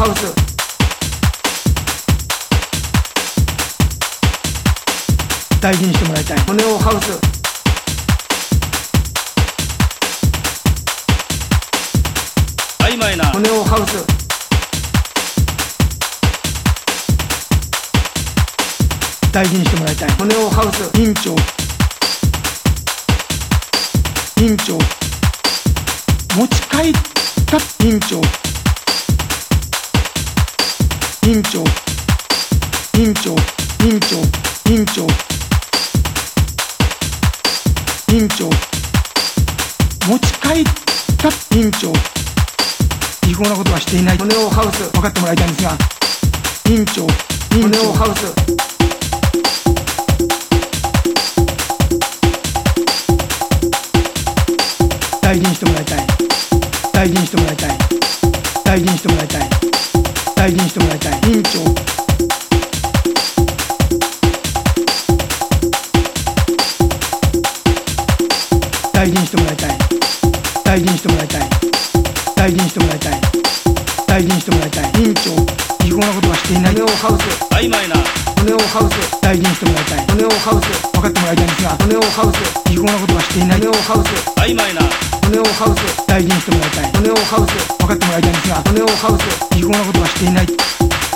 ハウス。大事にしてもらいたい。骨をハウス。曖昧な。骨をハウス。大事にしてもらいたい。骨をハウス。委員長。委員長。持ち帰った委員長委員長委員長委員長委員長委員長持ち帰った委員長違法なことはしていない。骨をハウス。分かってもらいたいんですが。委員長委員長ハウス。大事にしてもらいたい違法なことはしていない骨をハウス曖昧な。骨をハウス大事にしてもらいたい。骨をハウス分かってもらいたいんですが骨をハウス違法なことはしていない。骨をハウス曖昧な。骨をハウス大事にしてもらいたい。骨をハウス分かってもらいたいんですが骨をハウス違法なことはしていない。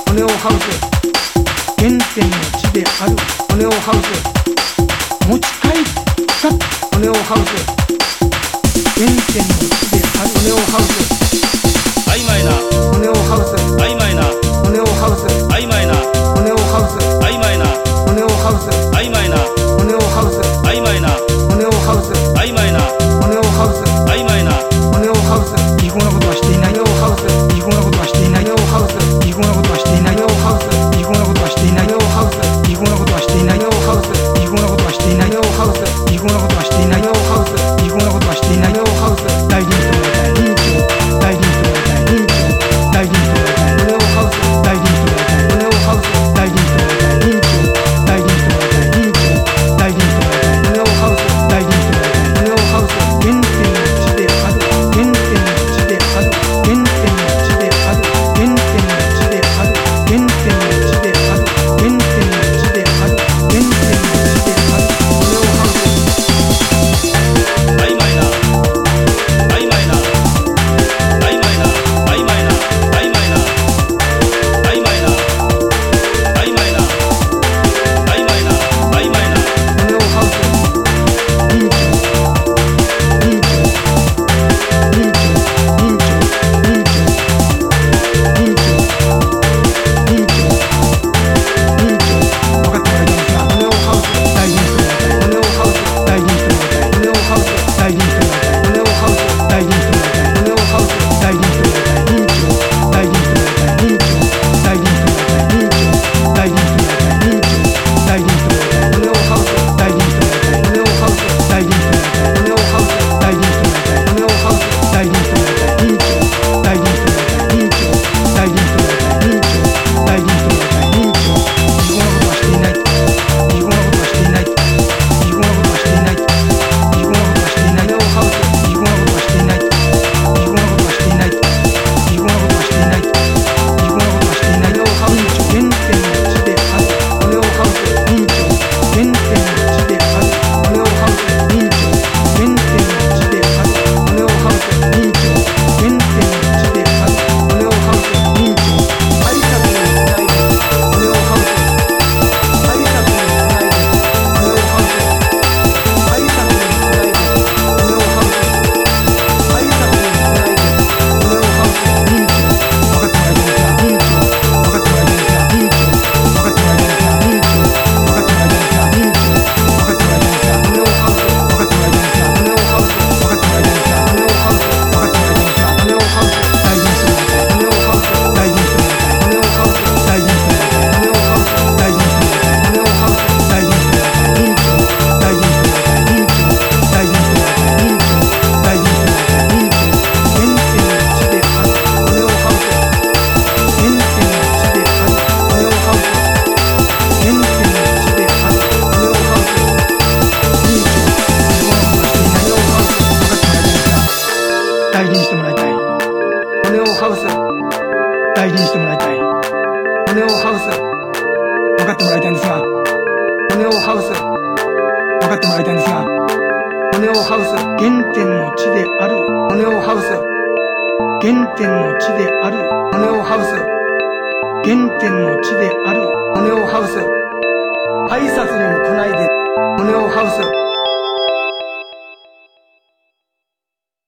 骨をハウス原点の地である。骨をハウス持ち帰った。骨をハウス原点の地である。骨をハウス大事にしてもらいたい。オネオハウス分かってもらいたいんですが。オネオハウス分かってもらいたいんですが。オネオハウス原点の地である。オネオハウス原点の地である。オネオハウス原点の地である。オネオハウス挨拶にも来ないで。オネオハウス